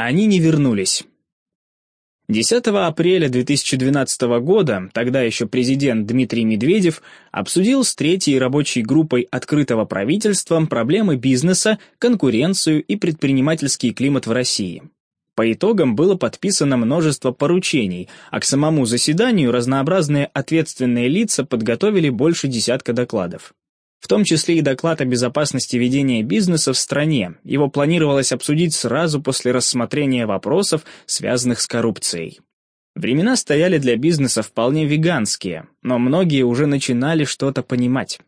Они не вернулись. 10 апреля 2012 года тогда еще президент Дмитрий Медведев обсудил с третьей рабочей группой открытого правительства проблемы бизнеса, конкуренцию и предпринимательский климат в России. По итогам было подписано множество поручений, а к самому заседанию разнообразные ответственные лица подготовили больше десятка докладов в том числе и доклад о безопасности ведения бизнеса в стране. Его планировалось обсудить сразу после рассмотрения вопросов, связанных с коррупцией. Времена стояли для бизнеса вполне веганские, но многие уже начинали что-то понимать.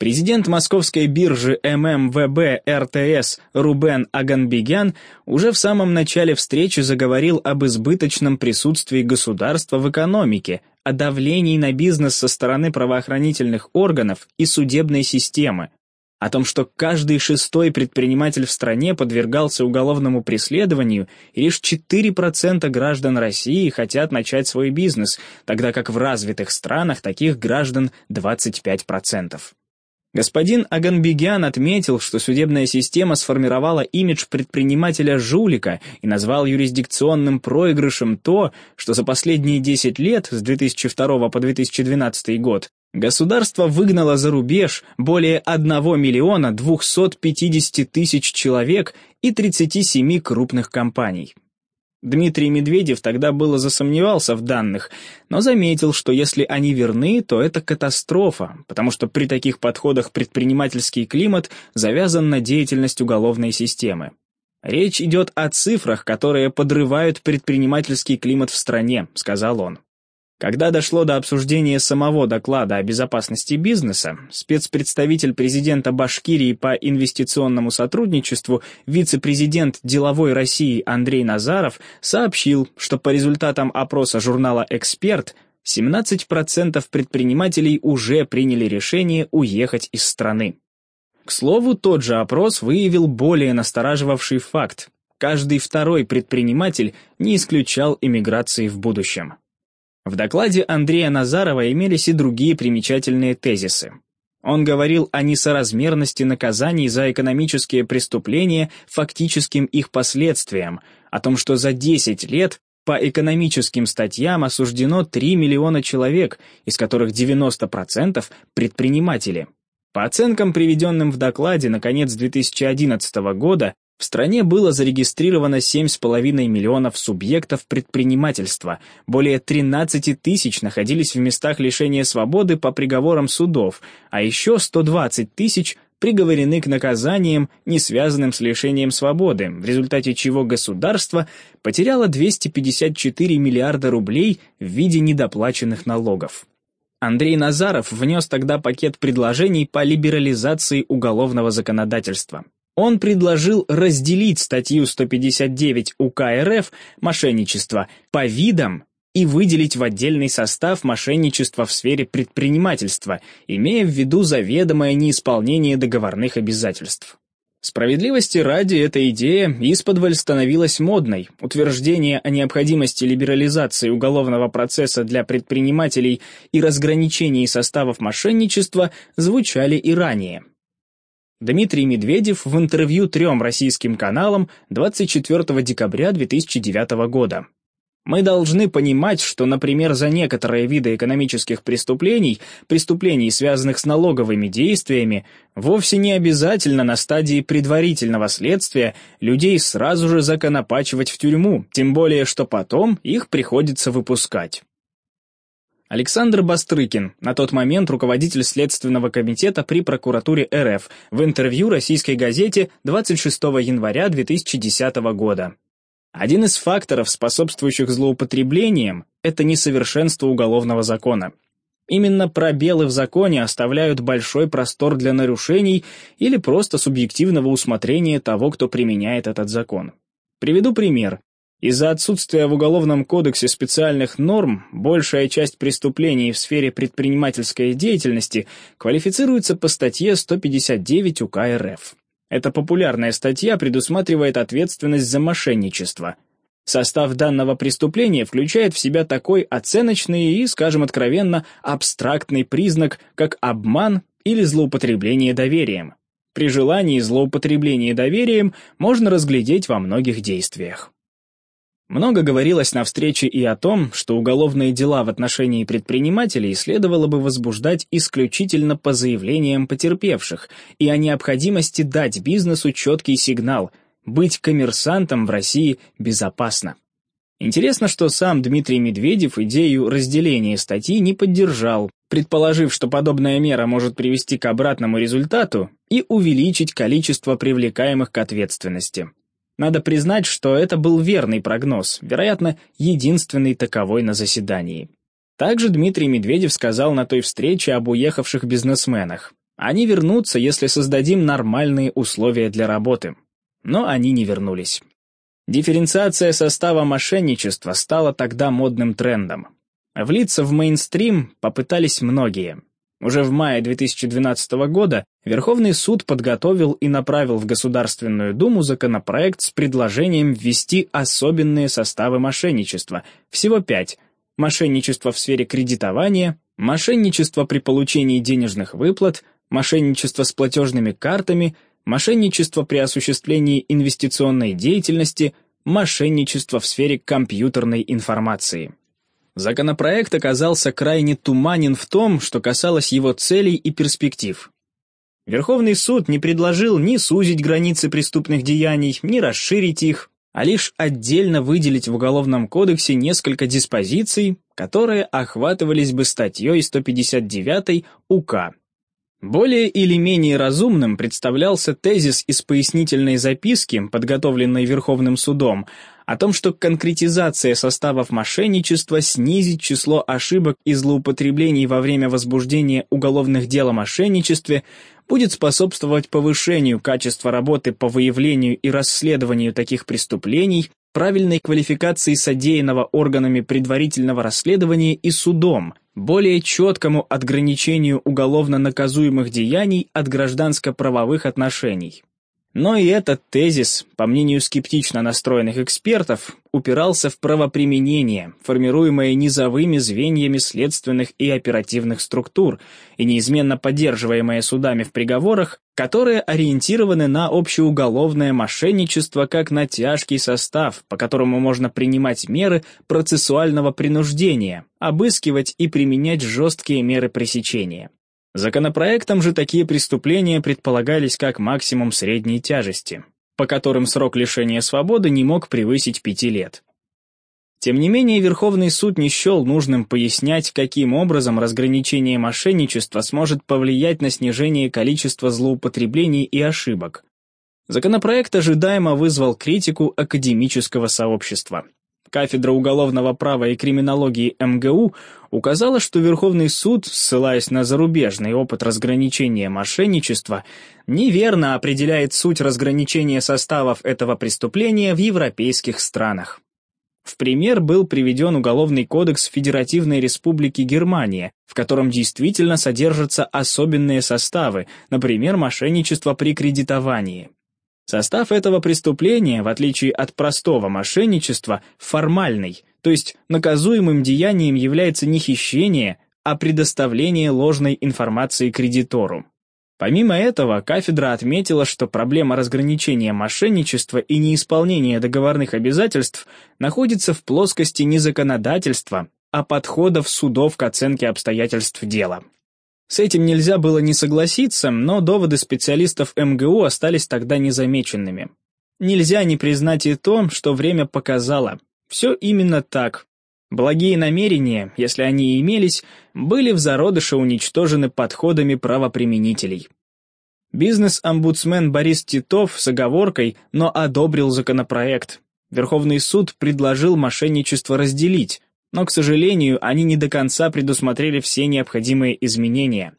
Президент московской биржи ММВБ РТС Рубен Аганбегян уже в самом начале встречи заговорил об избыточном присутствии государства в экономике, о давлении на бизнес со стороны правоохранительных органов и судебной системы, о том, что каждый шестой предприниматель в стране подвергался уголовному преследованию, и лишь 4% граждан России хотят начать свой бизнес, тогда как в развитых странах таких граждан 25%. Господин Аганбегян отметил, что судебная система сформировала имидж предпринимателя-жулика и назвал юрисдикционным проигрышем то, что за последние 10 лет, с 2002 по 2012 год, государство выгнало за рубеж более 1 миллиона 250 тысяч человек и 37 крупных компаний. Дмитрий Медведев тогда было засомневался в данных, но заметил, что если они верны, то это катастрофа, потому что при таких подходах предпринимательский климат завязан на деятельность уголовной системы. «Речь идет о цифрах, которые подрывают предпринимательский климат в стране», — сказал он. Когда дошло до обсуждения самого доклада о безопасности бизнеса, спецпредставитель президента Башкирии по инвестиционному сотрудничеству, вице-президент деловой России Андрей Назаров сообщил, что по результатам опроса журнала «Эксперт» 17% предпринимателей уже приняли решение уехать из страны. К слову, тот же опрос выявил более настораживавший факт. Каждый второй предприниматель не исключал иммиграции в будущем. В докладе Андрея Назарова имелись и другие примечательные тезисы. Он говорил о несоразмерности наказаний за экономические преступления фактическим их последствиям, о том, что за 10 лет по экономическим статьям осуждено 3 миллиона человек, из которых 90% – предприниматели. По оценкам, приведенным в докладе на конец 2011 года, в стране было зарегистрировано 7,5 миллионов субъектов предпринимательства, более 13 тысяч находились в местах лишения свободы по приговорам судов, а еще 120 тысяч приговорены к наказаниям, не связанным с лишением свободы, в результате чего государство потеряло 254 миллиарда рублей в виде недоплаченных налогов. Андрей Назаров внес тогда пакет предложений по либерализации уголовного законодательства. Он предложил разделить статью 159 УК РФ «Мошенничество» по видам и выделить в отдельный состав мошенничество в сфере предпринимательства, имея в виду заведомое неисполнение договорных обязательств. Справедливости ради эта идея исподволь становилась модной. Утверждения о необходимости либерализации уголовного процесса для предпринимателей и разграничении составов мошенничества звучали и ранее. Дмитрий Медведев в интервью трем российским каналам 24 декабря 2009 года. Мы должны понимать, что, например, за некоторые виды экономических преступлений, преступлений, связанных с налоговыми действиями, вовсе не обязательно на стадии предварительного следствия людей сразу же законопачивать в тюрьму, тем более, что потом их приходится выпускать. Александр Бастрыкин, на тот момент руководитель Следственного комитета при прокуратуре РФ, в интервью российской газете 26 января 2010 года. Один из факторов, способствующих злоупотреблениям, это несовершенство уголовного закона. Именно пробелы в законе оставляют большой простор для нарушений или просто субъективного усмотрения того, кто применяет этот закон. Приведу пример. Из-за отсутствия в Уголовном кодексе специальных норм большая часть преступлений в сфере предпринимательской деятельности квалифицируется по статье 159 УК РФ. Эта популярная статья предусматривает ответственность за мошенничество. Состав данного преступления включает в себя такой оценочный и, скажем откровенно, абстрактный признак, как обман или злоупотребление доверием. При желании злоупотребление доверием можно разглядеть во многих действиях. Много говорилось на встрече и о том, что уголовные дела в отношении предпринимателей следовало бы возбуждать исключительно по заявлениям потерпевших и о необходимости дать бизнесу четкий сигнал – быть коммерсантом в России безопасно. Интересно, что сам Дмитрий Медведев идею разделения статьи не поддержал, предположив, что подобная мера может привести к обратному результату и увеличить количество привлекаемых к ответственности. Надо признать, что это был верный прогноз, вероятно, единственный таковой на заседании. Также Дмитрий Медведев сказал на той встрече об уехавших бизнесменах. Они вернутся, если создадим нормальные условия для работы. Но они не вернулись. Дифференциация состава мошенничества стала тогда модным трендом. Влиться в мейнстрим попытались многие. Уже в мае 2012 года Верховный суд подготовил и направил в Государственную Думу законопроект с предложением ввести особенные составы мошенничества, всего пять – мошенничество в сфере кредитования, мошенничество при получении денежных выплат, мошенничество с платежными картами, мошенничество при осуществлении инвестиционной деятельности, мошенничество в сфере компьютерной информации. Законопроект оказался крайне туманен в том, что касалось его целей и перспектив. Верховный суд не предложил ни сузить границы преступных деяний, ни расширить их, а лишь отдельно выделить в Уголовном кодексе несколько диспозиций, которые охватывались бы статьей 159 УК. Более или менее разумным представлялся тезис из пояснительной записки, подготовленной Верховным судом, о том, что конкретизация составов мошенничества снизит число ошибок и злоупотреблений во время возбуждения уголовных дел о мошенничестве, будет способствовать повышению качества работы по выявлению и расследованию таких преступлений, правильной квалификации содеянного органами предварительного расследования и судом, более четкому отграничению уголовно наказуемых деяний от гражданско-правовых отношений. Но и этот тезис, по мнению скептично настроенных экспертов, упирался в правоприменение, формируемое низовыми звеньями следственных и оперативных структур и неизменно поддерживаемое судами в приговорах, которые ориентированы на общеуголовное мошенничество как на тяжкий состав, по которому можно принимать меры процессуального принуждения, обыскивать и применять жесткие меры пресечения. Законопроектом же такие преступления предполагались как максимум средней тяжести, по которым срок лишения свободы не мог превысить пяти лет. Тем не менее, Верховный суд не счел нужным пояснять, каким образом разграничение мошенничества сможет повлиять на снижение количества злоупотреблений и ошибок. Законопроект ожидаемо вызвал критику академического сообщества. Кафедра уголовного права и криминологии МГУ указала, что Верховный суд, ссылаясь на зарубежный опыт разграничения мошенничества, неверно определяет суть разграничения составов этого преступления в европейских странах. В пример был приведен Уголовный кодекс Федеративной Республики Германия, в котором действительно содержатся особенные составы, например, мошенничество при кредитовании. Состав этого преступления, в отличие от простого мошенничества, формальный, то есть наказуемым деянием является не хищение, а предоставление ложной информации кредитору. Помимо этого, кафедра отметила, что проблема разграничения мошенничества и неисполнения договорных обязательств находится в плоскости не законодательства, а подходов судов к оценке обстоятельств дела. С этим нельзя было не согласиться, но доводы специалистов МГУ остались тогда незамеченными. Нельзя не признать и то, что время показало. Все именно так. Благие намерения, если они и имелись, были в зародыше уничтожены подходами правоприменителей. Бизнес-омбудсмен Борис Титов с оговоркой, но одобрил законопроект. Верховный суд предложил мошенничество разделить, но, к сожалению, они не до конца предусмотрели все необходимые изменения.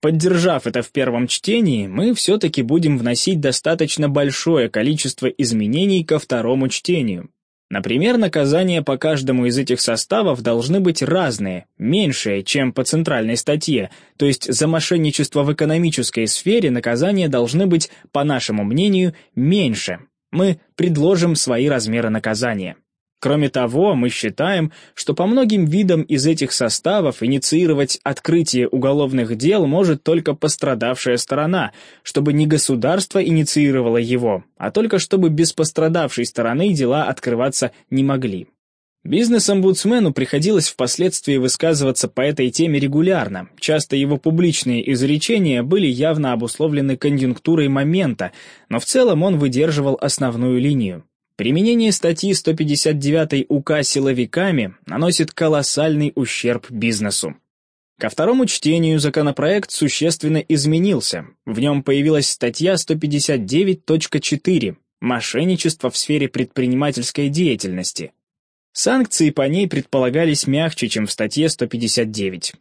Поддержав это в первом чтении, мы все-таки будем вносить достаточно большое количество изменений ко второму чтению. Например, наказания по каждому из этих составов должны быть разные, меньшие, чем по центральной статье, то есть за мошенничество в экономической сфере наказания должны быть, по нашему мнению, меньше. Мы предложим свои размеры наказания. Кроме того, мы считаем, что по многим видам из этих составов инициировать открытие уголовных дел может только пострадавшая сторона, чтобы не государство инициировало его, а только чтобы без пострадавшей стороны дела открываться не могли. Бизнес-омбудсмену приходилось впоследствии высказываться по этой теме регулярно, часто его публичные изречения были явно обусловлены конъюнктурой момента, но в целом он выдерживал основную линию. Применение статьи 159 УК силовиками наносит колоссальный ущерб бизнесу. Ко второму чтению законопроект существенно изменился. В нем появилась статья 159.4 «Мошенничество в сфере предпринимательской деятельности». Санкции по ней предполагались мягче, чем в статье 159.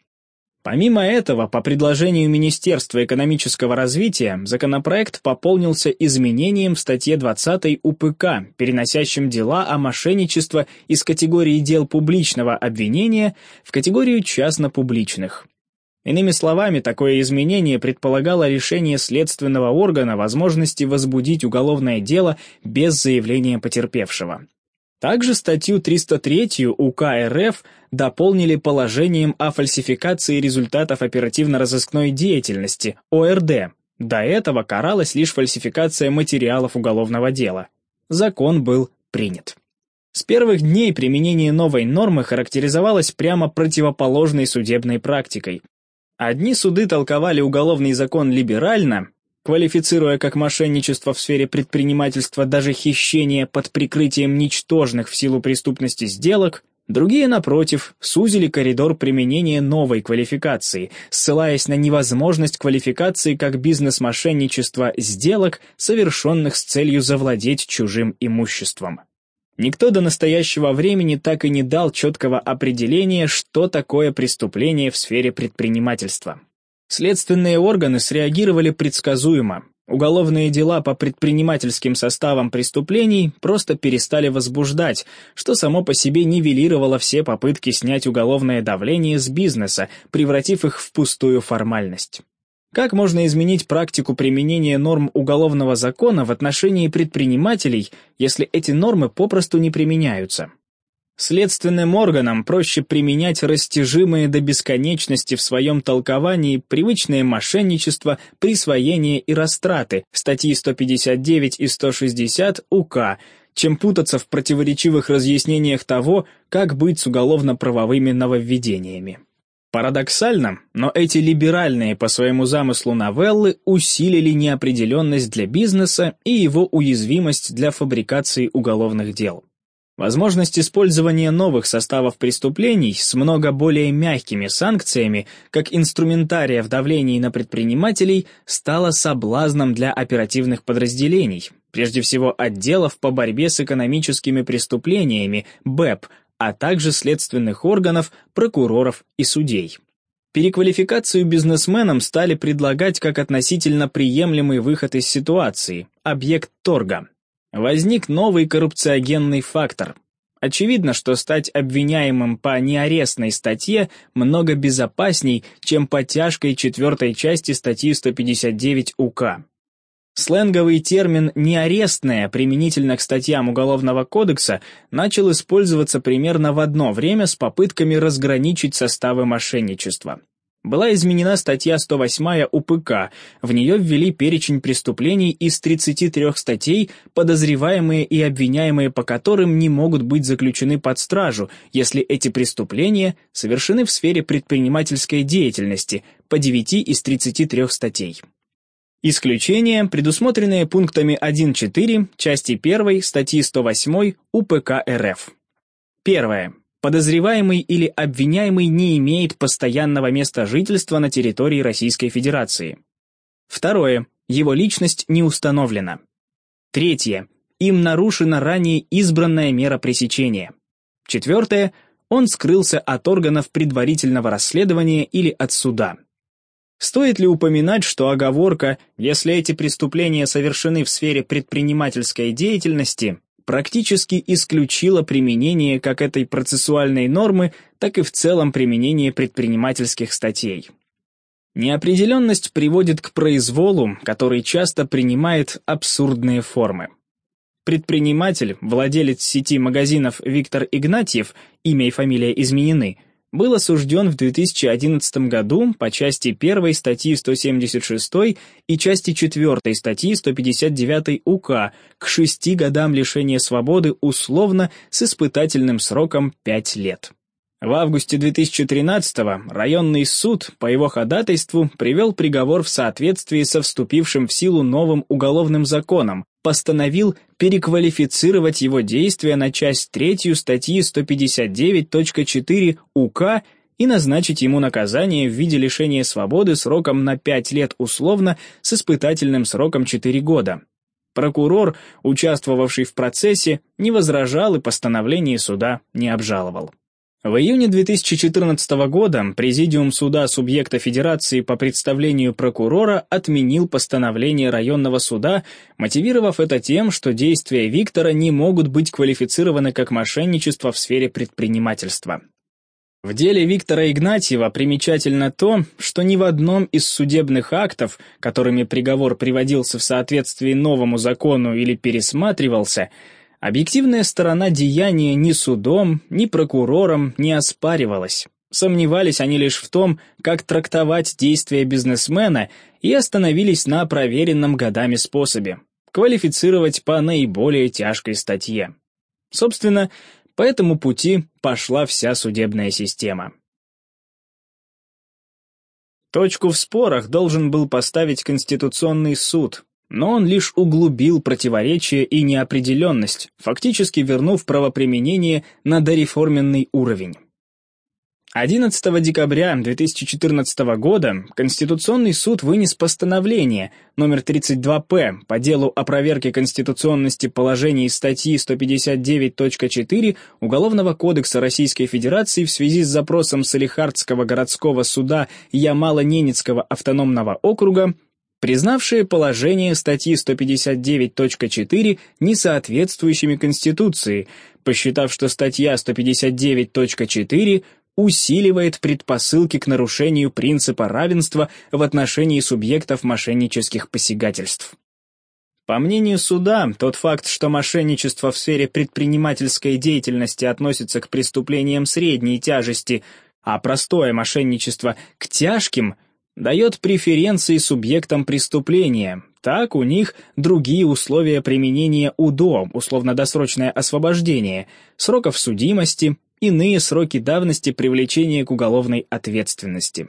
Помимо этого, по предложению Министерства экономического развития, законопроект пополнился изменением в статье 20 УПК, переносящим дела о мошенничестве из категории дел публичного обвинения в категорию частно-публичных. Иными словами, такое изменение предполагало лишение следственного органа возможности возбудить уголовное дело без заявления потерпевшего. Также статью 303 УК РФ дополнили положением о фальсификации результатов оперативно-розыскной деятельности, ОРД. До этого каралась лишь фальсификация материалов уголовного дела. Закон был принят. С первых дней применение новой нормы характеризовалось прямо противоположной судебной практикой. Одни суды толковали уголовный закон либерально, квалифицируя как мошенничество в сфере предпринимательства даже хищение под прикрытием ничтожных в силу преступности сделок, другие, напротив, сузили коридор применения новой квалификации, ссылаясь на невозможность квалификации как бизнес-мошенничества сделок, совершенных с целью завладеть чужим имуществом. Никто до настоящего времени так и не дал четкого определения, что такое преступление в сфере предпринимательства. Следственные органы среагировали предсказуемо. Уголовные дела по предпринимательским составам преступлений просто перестали возбуждать, что само по себе нивелировало все попытки снять уголовное давление с бизнеса, превратив их в пустую формальность. Как можно изменить практику применения норм уголовного закона в отношении предпринимателей, если эти нормы попросту не применяются? Следственным органам проще применять растяжимые до бесконечности в своем толковании привычное мошенничество, присвоение и растраты, статьи 159 и 160 УК, чем путаться в противоречивых разъяснениях того, как быть с уголовно-правовыми нововведениями. Парадоксально, но эти либеральные по своему замыслу новеллы усилили неопределенность для бизнеса и его уязвимость для фабрикации уголовных дел. Возможность использования новых составов преступлений с много более мягкими санкциями, как инструментария в давлении на предпринимателей, стала соблазном для оперативных подразделений, прежде всего отделов по борьбе с экономическими преступлениями, БЭП, а также следственных органов, прокуроров и судей. Переквалификацию бизнесменам стали предлагать как относительно приемлемый выход из ситуации, объект торга – Возник новый коррупциогенный фактор. Очевидно, что стать обвиняемым по неарестной статье много безопасней, чем по тяжкой четвертой части статьи 159 УК. Сленговый термин «неарестная» применительно к статьям Уголовного кодекса начал использоваться примерно в одно время с попытками разграничить составы мошенничества. Была изменена статья 108 УПК, в нее ввели перечень преступлений из 33 статей, подозреваемые и обвиняемые по которым не могут быть заключены под стражу, если эти преступления совершены в сфере предпринимательской деятельности по 9 из 33 статей. Исключения, предусмотренные пунктами 1.4 части 1 статьи 108 УПК РФ. Первое. Подозреваемый или обвиняемый не имеет постоянного места жительства на территории Российской Федерации. Второе. Его личность не установлена. Третье. Им нарушена ранее избранная мера пресечения. Четвертое. Он скрылся от органов предварительного расследования или от суда. Стоит ли упоминать, что оговорка «если эти преступления совершены в сфере предпринимательской деятельности» практически исключила применение как этой процессуальной нормы, так и в целом применение предпринимательских статей. Неопределенность приводит к произволу, который часто принимает абсурдные формы. Предприниматель, владелец сети магазинов Виктор Игнатьев, имя и фамилия изменены, был осужден в 2011 году по части 1 статьи 176 и части 4 статьи 159 УК к 6 годам лишения свободы условно с испытательным сроком 5 лет. В августе 2013-го районный суд по его ходатайству привел приговор в соответствии со вступившим в силу новым уголовным законом, постановил переквалифицировать его действия на часть третью статьи 159.4 УК и назначить ему наказание в виде лишения свободы сроком на 5 лет условно с испытательным сроком 4 года. Прокурор, участвовавший в процессе, не возражал и постановление суда не обжаловал. В июне 2014 года Президиум суда субъекта Федерации по представлению прокурора отменил постановление районного суда, мотивировав это тем, что действия Виктора не могут быть квалифицированы как мошенничество в сфере предпринимательства. В деле Виктора Игнатьева примечательно то, что ни в одном из судебных актов, которыми приговор приводился в соответствии новому закону или пересматривался, Объективная сторона деяния ни судом, ни прокурором не оспаривалась. Сомневались они лишь в том, как трактовать действия бизнесмена и остановились на проверенном годами способе – квалифицировать по наиболее тяжкой статье. Собственно, по этому пути пошла вся судебная система. Точку в спорах должен был поставить Конституционный суд, но он лишь углубил противоречие и неопределенность, фактически вернув правоприменение на дореформенный уровень. 11 декабря 2014 года Конституционный суд вынес постановление номер 32-П по делу о проверке конституционности положений статьи 159.4 Уголовного кодекса Российской Федерации в связи с запросом Салихардского городского суда Ямало-Ненецкого автономного округа признавшие положение статьи 159.4 несоответствующими Конституции, посчитав, что статья 159.4 усиливает предпосылки к нарушению принципа равенства в отношении субъектов мошеннических посягательств. По мнению суда, тот факт, что мошенничество в сфере предпринимательской деятельности относится к преступлениям средней тяжести, а простое мошенничество – к тяжким – дает преференции субъектам преступления. Так у них другие условия применения УДО, условно-досрочное освобождение, сроков судимости, иные сроки давности привлечения к уголовной ответственности.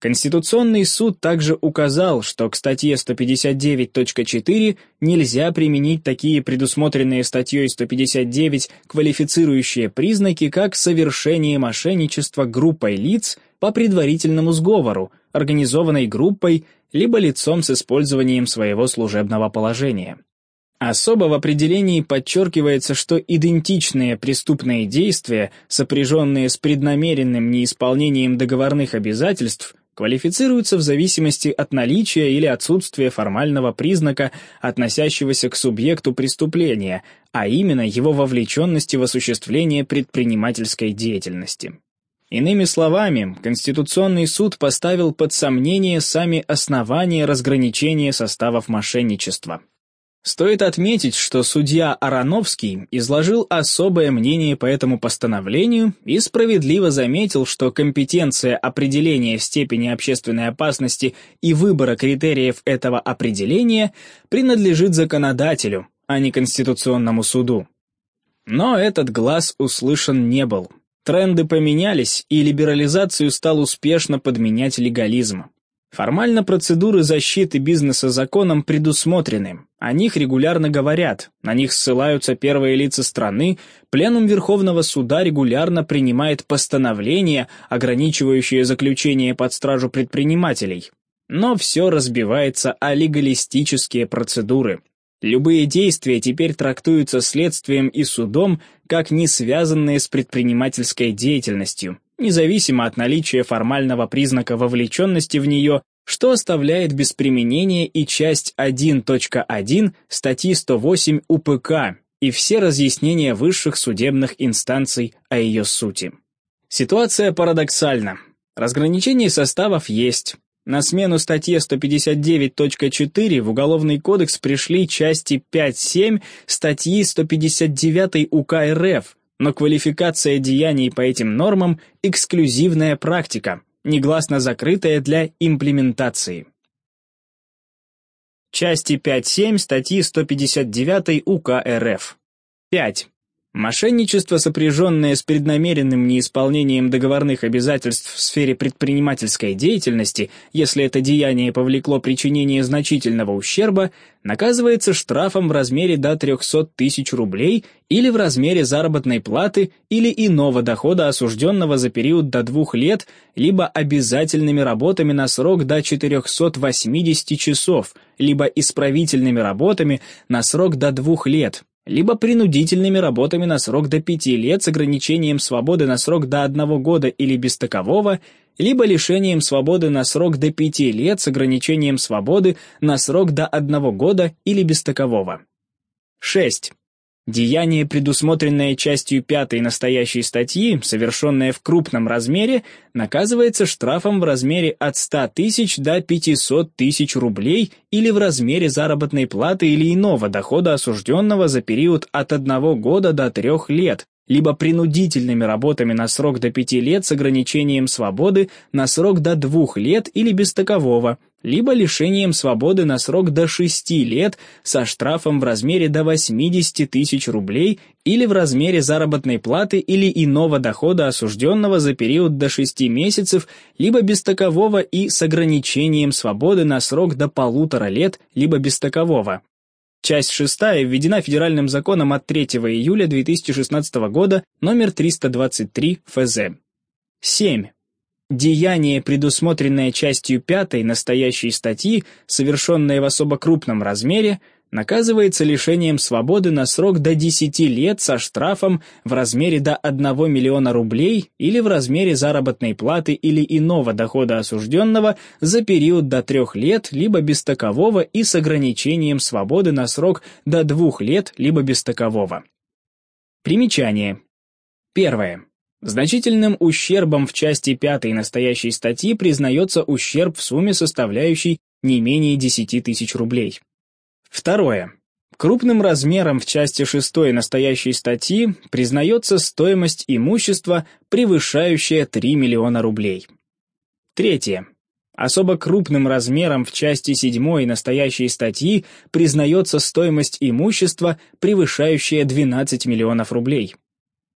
Конституционный суд также указал, что к статье 159.4 нельзя применить такие предусмотренные статьей 159 квалифицирующие признаки, как совершение мошенничества группой лиц по предварительному сговору, организованной группой, либо лицом с использованием своего служебного положения. Особо в определении подчеркивается, что идентичные преступные действия, сопряженные с преднамеренным неисполнением договорных обязательств, квалифицируются в зависимости от наличия или отсутствия формального признака, относящегося к субъекту преступления, а именно его вовлеченности в осуществление предпринимательской деятельности. Иными словами, Конституционный суд поставил под сомнение сами основания разграничения составов мошенничества. Стоит отметить, что судья Ароновский изложил особое мнение по этому постановлению и справедливо заметил, что компетенция определения степени общественной опасности и выбора критериев этого определения принадлежит законодателю, а не Конституционному суду. Но этот глаз услышан не был. Тренды поменялись, и либерализацию стал успешно подменять легализм. Формально процедуры защиты бизнеса законом предусмотрены, о них регулярно говорят, на них ссылаются первые лица страны, Пленум Верховного Суда регулярно принимает постановления, ограничивающие заключение под стражу предпринимателей. Но все разбивается о легалистические процедуры. Любые действия теперь трактуются следствием и судом как не связанные с предпринимательской деятельностью, независимо от наличия формального признака вовлеченности в нее, что оставляет без применения и часть 1.1 статьи 108 УПК и все разъяснения высших судебных инстанций о ее сути. Ситуация парадоксальна. Разграничение составов есть, На смену статье 159.4 в Уголовный кодекс пришли части 5.7 статьи 159 УК РФ, но квалификация деяний по этим нормам – эксклюзивная практика, негласно закрытая для имплементации. Части 5.7 статьи 159 УК РФ. 5. Мошенничество, сопряженное с преднамеренным неисполнением договорных обязательств в сфере предпринимательской деятельности, если это деяние повлекло причинение значительного ущерба, наказывается штрафом в размере до 300 тысяч рублей или в размере заработной платы или иного дохода осужденного за период до двух лет, либо обязательными работами на срок до 480 часов, либо исправительными работами на срок до двух лет, либо принудительными работами на срок до пяти лет с ограничением свободы на срок до одного года или без такового, либо лишением свободы на срок до пяти лет с ограничением свободы на срок до одного года или без такового. 6. Деяние, предусмотренное частью 5 настоящей статьи, совершенное в крупном размере, наказывается штрафом в размере от 100 тысяч до 500 тысяч рублей или в размере заработной платы или иного дохода осужденного за период от 1 года до 3 лет, либо принудительными работами на срок до 5 лет с ограничением свободы на срок до 2 лет или без такового, либо лишением свободы на срок до 6 лет со штрафом в размере до 80 тысяч рублей или в размере заработной платы или иного дохода осужденного за период до 6 месяцев, либо без такового и с ограничением свободы на срок до полутора лет, либо без такового. Часть 6 введена федеральным законом от 3 июля 2016 года номер 323 ФЗ. 7. Деяние, предусмотренное частью 5 настоящей статьи, совершенное в особо крупном размере, наказывается лишением свободы на срок до 10 лет со штрафом в размере до 1 миллиона рублей или в размере заработной платы или иного дохода осужденного за период до 3 лет, либо без такового и с ограничением свободы на срок до 2 лет, либо без такового. Примечание. Первое. Значительным ущербом в части 5 настоящей статьи признается ущерб в сумме, составляющей не менее 10 тысяч рублей. Второе. Крупным размером в части 6 настоящей статьи признается стоимость имущества, превышающая 3 миллиона рублей. Третье. Особо крупным размером в части 7 настоящей статьи признается стоимость имущества, превышающая 12 миллионов рублей.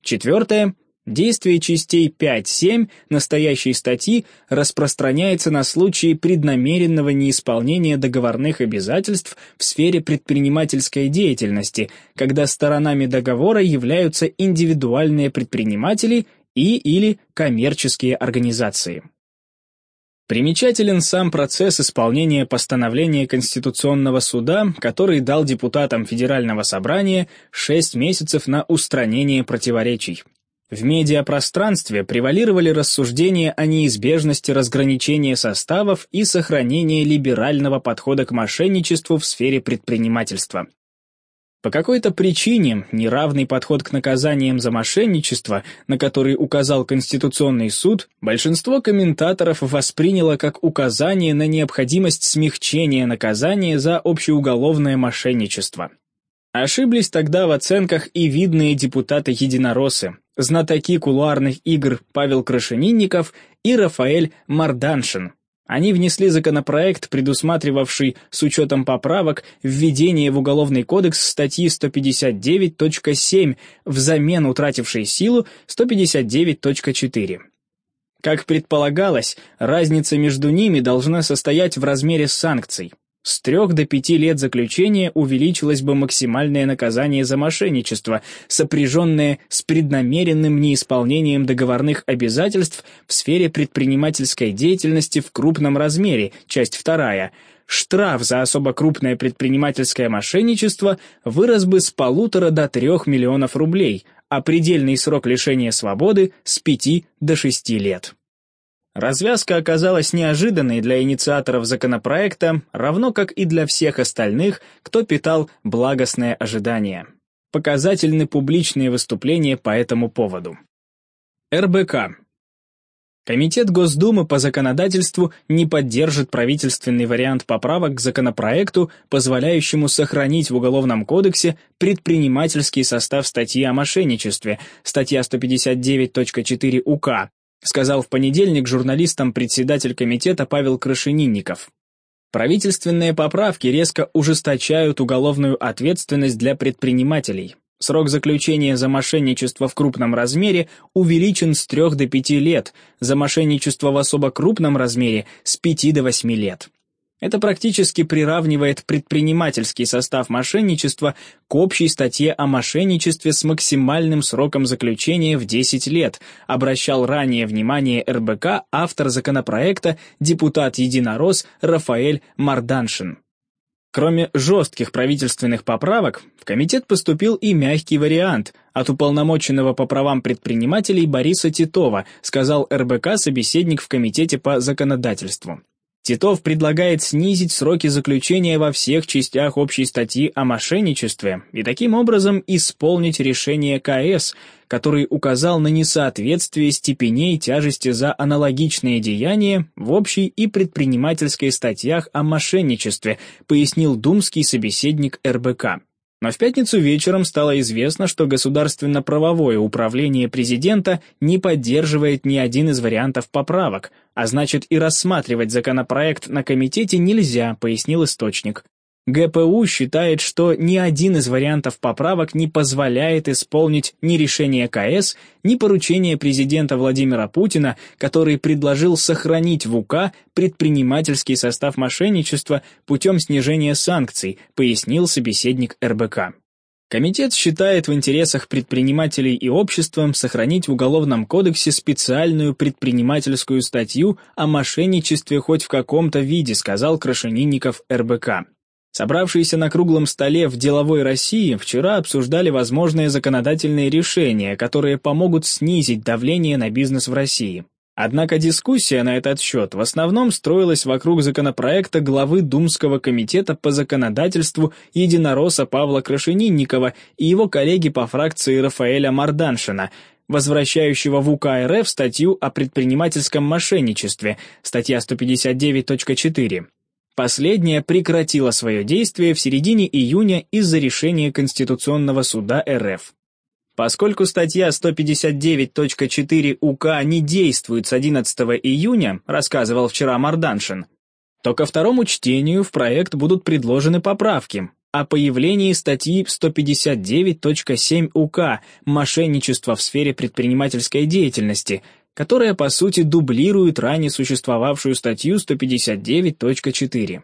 Четвертое. Действие частей 5-7 настоящей статьи распространяется на случаи преднамеренного неисполнения договорных обязательств в сфере предпринимательской деятельности, когда сторонами договора являются индивидуальные предприниматели и или коммерческие организации. Примечателен сам процесс исполнения постановления Конституционного суда, который дал депутатам Федерального собрания 6 месяцев на устранение противоречий. В медиапространстве превалировали рассуждения о неизбежности разграничения составов и сохранения либерального подхода к мошенничеству в сфере предпринимательства. По какой-то причине неравный подход к наказаниям за мошенничество, на который указал Конституционный суд, большинство комментаторов восприняло как указание на необходимость смягчения наказания за общеуголовное мошенничество. Ошиблись тогда в оценках и видные депутаты-единороссы, знатоки кулуарных игр Павел Крашенинников и Рафаэль Марданшин. Они внесли законопроект, предусматривавший, с учетом поправок, введение в Уголовный кодекс статьи 159.7 взамен утратившей силу 159.4. Как предполагалось, разница между ними должна состоять в размере санкций. С трех до пяти лет заключения увеличилось бы максимальное наказание за мошенничество, сопряженное с преднамеренным неисполнением договорных обязательств в сфере предпринимательской деятельности в крупном размере, часть вторая. Штраф за особо крупное предпринимательское мошенничество вырос бы с полутора до трех миллионов рублей, а предельный срок лишения свободы с пяти до шести лет. Развязка оказалась неожиданной для инициаторов законопроекта, равно как и для всех остальных, кто питал благостное ожидание. Показательны публичные выступления по этому поводу. РБК. Комитет Госдумы по законодательству не поддержит правительственный вариант поправок к законопроекту, позволяющему сохранить в Уголовном кодексе предпринимательский состав статьи о мошенничестве, статья 159.4 УК, сказал в понедельник журналистам председатель комитета Павел Крашенинников. Правительственные поправки резко ужесточают уголовную ответственность для предпринимателей. Срок заключения за мошенничество в крупном размере увеличен с 3 до 5 лет, за мошенничество в особо крупном размере с 5 до 8 лет. Это практически приравнивает предпринимательский состав мошенничества к общей статье о мошенничестве с максимальным сроком заключения в 10 лет, обращал ранее внимание РБК автор законопроекта депутат-единорос Рафаэль Марданшин. Кроме жестких правительственных поправок, в комитет поступил и мягкий вариант от уполномоченного по правам предпринимателей Бориса Титова, сказал РБК собеседник в комитете по законодательству. Титов предлагает снизить сроки заключения во всех частях общей статьи о мошенничестве и таким образом исполнить решение КС, который указал на несоответствие степеней тяжести за аналогичные деяния в общей и предпринимательской статьях о мошенничестве, пояснил думский собеседник РБК. Но в пятницу вечером стало известно, что государственно-правовое управление президента не поддерживает ни один из вариантов поправок, а значит и рассматривать законопроект на комитете нельзя, пояснил источник. ГПУ считает, что ни один из вариантов поправок не позволяет исполнить ни решение КС, ни поручение президента Владимира Путина, который предложил сохранить в УК предпринимательский состав мошенничества путем снижения санкций, пояснил собеседник РБК. Комитет считает в интересах предпринимателей и общества сохранить в Уголовном кодексе специальную предпринимательскую статью о мошенничестве хоть в каком-то виде, сказал Крашенинников РБК. Собравшиеся на круглом столе в деловой России вчера обсуждали возможные законодательные решения, которые помогут снизить давление на бизнес в России. Однако дискуссия на этот счет в основном строилась вокруг законопроекта главы Думского комитета по законодательству единоросса Павла Крашенинникова и его коллеги по фракции Рафаэля Марданшина, возвращающего в УК РФ статью о предпринимательском мошенничестве, статья 159.4. Последняя прекратила свое действие в середине июня из-за решения Конституционного суда РФ. Поскольку статья 159.4 УК не действует с 11 июня, рассказывал вчера Марданшин, то ко второму чтению в проект будут предложены поправки о появлении статьи 159.7 УК «Мошенничество в сфере предпринимательской деятельности», которая по сути дублирует ранее существовавшую статью 159.4.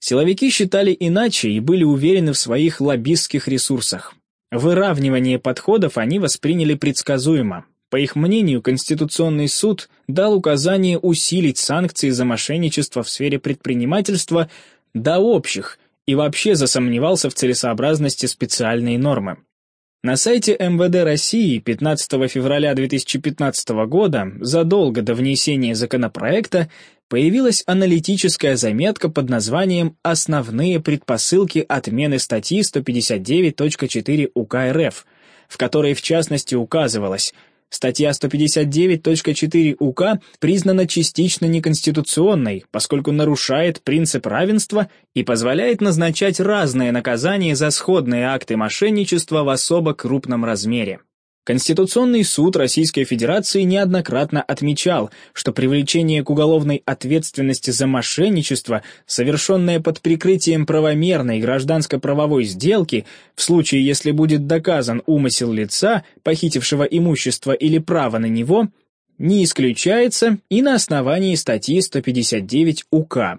Силовики считали иначе и были уверены в своих лоббистских ресурсах. Выравнивание подходов они восприняли предсказуемо. По их мнению, Конституционный суд дал указание усилить санкции за мошенничество в сфере предпринимательства до общих и вообще засомневался в целесообразности специальной нормы. На сайте МВД России 15 февраля 2015 года, задолго до внесения законопроекта, появилась аналитическая заметка под названием «Основные предпосылки отмены статьи 159.4 УК РФ», в которой в частности указывалось – Статья 159.4 УК признана частично неконституционной, поскольку нарушает принцип равенства и позволяет назначать разные наказания за сходные акты мошенничества в особо крупном размере. Конституционный суд Российской Федерации неоднократно отмечал, что привлечение к уголовной ответственности за мошенничество, совершенное под прикрытием правомерной гражданско-правовой сделки, в случае, если будет доказан умысел лица, похитившего имущество или право на него, не исключается и на основании статьи 159 УК.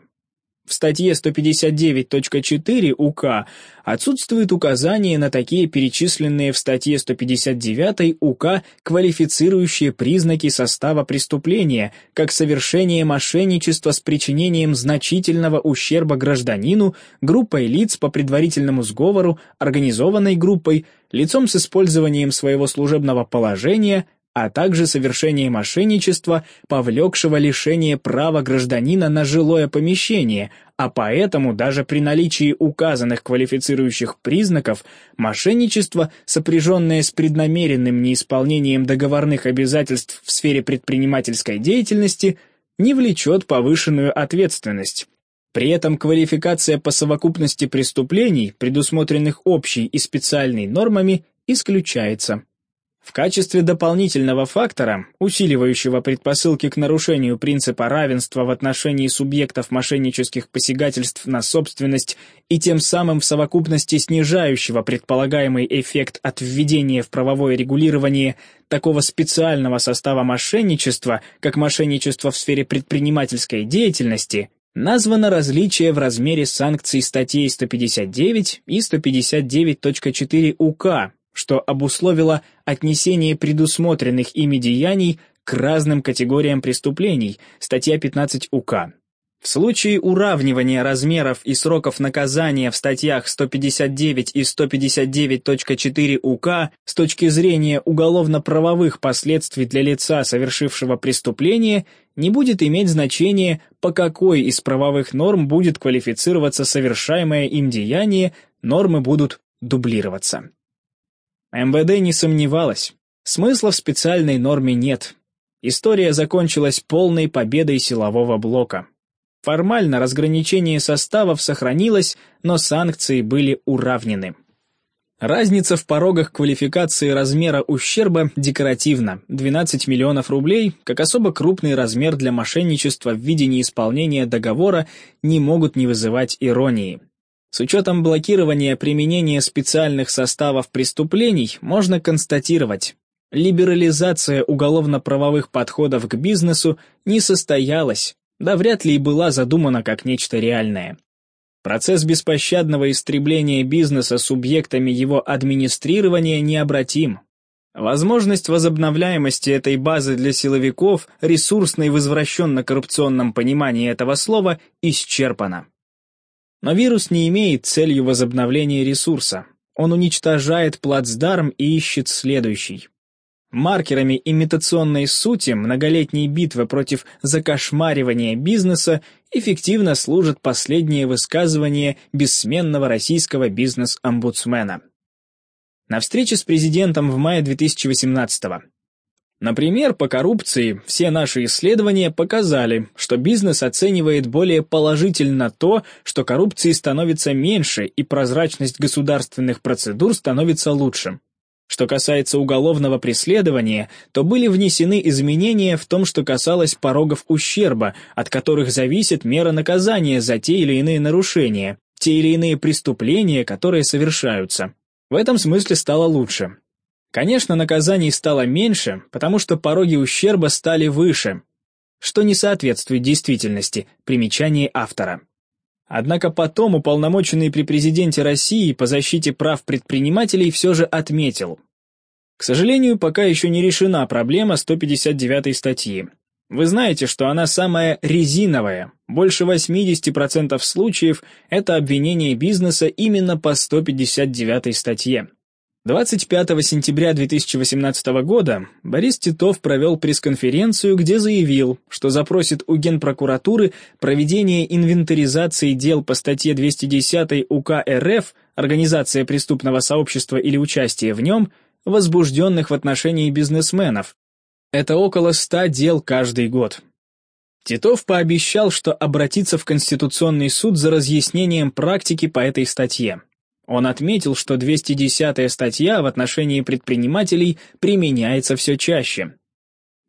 В статье 159.4 УК отсутствует указание на такие перечисленные в статье 159 УК квалифицирующие признаки состава преступления, как совершение мошенничества с причинением значительного ущерба гражданину, группой лиц по предварительному сговору, организованной группой, лицом с использованием своего служебного положения, а также совершение мошенничества, повлекшего лишение права гражданина на жилое помещение, а поэтому даже при наличии указанных квалифицирующих признаков мошенничество, сопряженное с преднамеренным неисполнением договорных обязательств в сфере предпринимательской деятельности, не влечет повышенную ответственность. При этом квалификация по совокупности преступлений, предусмотренных общей и специальной нормами, исключается. В качестве дополнительного фактора, усиливающего предпосылки к нарушению принципа равенства в отношении субъектов мошеннических посягательств на собственность и тем самым в совокупности снижающего предполагаемый эффект от введения в правовое регулирование такого специального состава мошенничества, как мошенничество в сфере предпринимательской деятельности, названо различие в размере санкций статей 159 и 159.4 УК что обусловило отнесение предусмотренных ими деяний к разным категориям преступлений, статья 15 УК. В случае уравнивания размеров и сроков наказания в статьях 159 и 159.4 УК с точки зрения уголовно-правовых последствий для лица, совершившего преступление, не будет иметь значения, по какой из правовых норм будет квалифицироваться совершаемое им деяние, нормы будут дублироваться. МВД не сомневалась. Смысла в специальной норме нет. История закончилась полной победой силового блока. Формально разграничение составов сохранилось, но санкции были уравнены. Разница в порогах квалификации размера ущерба декоративна – 12 миллионов рублей, как особо крупный размер для мошенничества в виде неисполнения договора не могут не вызывать иронии. С учетом блокирования применения специальных составов преступлений можно констатировать, либерализация уголовно-правовых подходов к бизнесу не состоялась, да вряд ли и была задумана как нечто реальное. Процесс беспощадного истребления бизнеса субъектами его администрирования необратим. Возможность возобновляемости этой базы для силовиков, ресурсной в извращенно-коррупционном понимании этого слова, исчерпана. Но вирус не имеет целью возобновления ресурса. Он уничтожает плацдарм и ищет следующий. Маркерами имитационной сути многолетней битвы против закошмаривания бизнеса эффективно служат последние высказывания бессменного российского бизнес-омбудсмена. На встрече с президентом в мае 2018 года Например, по коррупции все наши исследования показали, что бизнес оценивает более положительно то, что коррупции становится меньше и прозрачность государственных процедур становится лучше. Что касается уголовного преследования, то были внесены изменения в том, что касалось порогов ущерба, от которых зависит мера наказания за те или иные нарушения, те или иные преступления, которые совершаются. В этом смысле стало лучше. Конечно, наказаний стало меньше, потому что пороги ущерба стали выше, что не соответствует действительности, примечание автора. Однако потом уполномоченный при президенте России по защите прав предпринимателей все же отметил. К сожалению, пока еще не решена проблема 159 статьи. Вы знаете, что она самая резиновая. Больше 80% случаев это обвинение бизнеса именно по 159 статье. 25 сентября 2018 года Борис Титов провел пресс-конференцию, где заявил, что запросит у Генпрокуратуры проведение инвентаризации дел по статье 210 УК РФ «Организация преступного сообщества или участие в нем», возбужденных в отношении бизнесменов. Это около 100 дел каждый год. Титов пообещал, что обратится в Конституционный суд за разъяснением практики по этой статье. Он отметил, что 210-я статья в отношении предпринимателей применяется все чаще.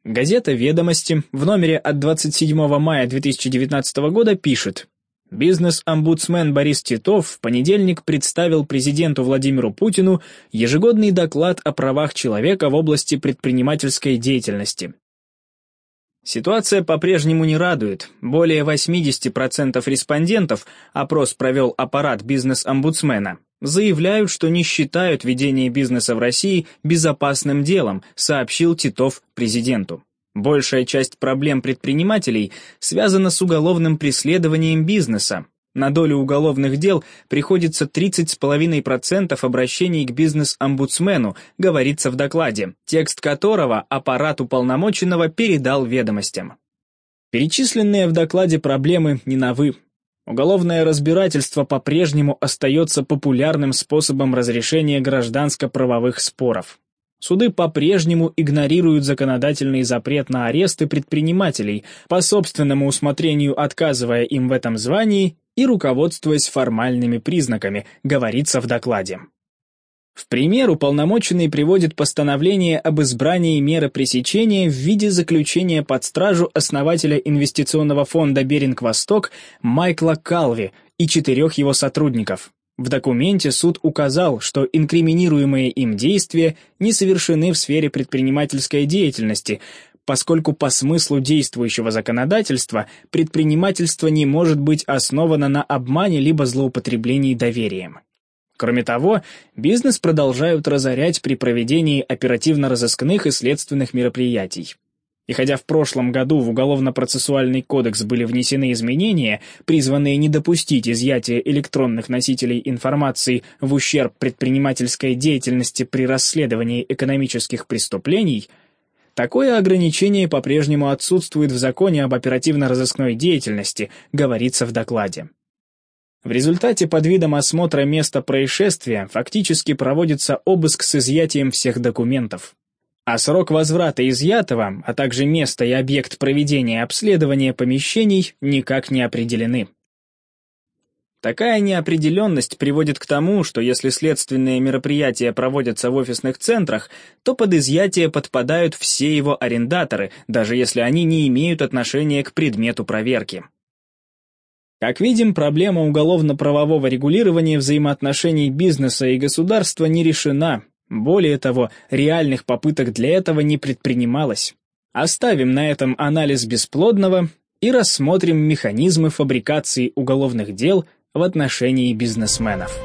Газета «Ведомости» в номере от 27 мая 2019 года пишет Бизнес-омбудсмен Борис Титов в понедельник представил президенту Владимиру Путину ежегодный доклад о правах человека в области предпринимательской деятельности. Ситуация по-прежнему не радует. Более 80% респондентов, опрос провел аппарат бизнес-омбудсмена, заявляют, что не считают ведение бизнеса в России безопасным делом, сообщил Титов президенту. Большая часть проблем предпринимателей связана с уголовным преследованием бизнеса. На долю уголовных дел приходится 30,5% обращений к бизнес-омбудсмену, говорится в докладе, текст которого аппарат уполномоченного передал ведомостям. Перечисленные в докладе проблемы не новы. Уголовное разбирательство по-прежнему остается популярным способом разрешения гражданско-правовых споров. Суды по-прежнему игнорируют законодательный запрет на аресты предпринимателей, по собственному усмотрению отказывая им в этом звании и руководствуясь формальными признаками, говорится в докладе. В пример уполномоченный приводит постановление об избрании меры пресечения в виде заключения под стражу основателя инвестиционного фонда «Беринг-Восток» Майкла Калви и четырех его сотрудников. В документе суд указал, что инкриминируемые им действия не совершены в сфере предпринимательской деятельности, поскольку по смыслу действующего законодательства предпринимательство не может быть основано на обмане либо злоупотреблении доверием. Кроме того, бизнес продолжают разорять при проведении оперативно-розыскных и следственных мероприятий. И хотя в прошлом году в Уголовно-процессуальный кодекс были внесены изменения, призванные не допустить изъятия электронных носителей информации в ущерб предпринимательской деятельности при расследовании экономических преступлений, такое ограничение по-прежнему отсутствует в законе об оперативно-розыскной деятельности, говорится в докладе. В результате под видом осмотра места происшествия фактически проводится обыск с изъятием всех документов а срок возврата изъятого, а также место и объект проведения обследования помещений никак не определены. Такая неопределенность приводит к тому, что если следственные мероприятия проводятся в офисных центрах, то под изъятие подпадают все его арендаторы, даже если они не имеют отношения к предмету проверки. Как видим, проблема уголовно-правового регулирования взаимоотношений бизнеса и государства не решена, более того, реальных попыток для этого не предпринималось. Оставим на этом анализ бесплодного и рассмотрим механизмы фабрикации уголовных дел в отношении бизнесменов.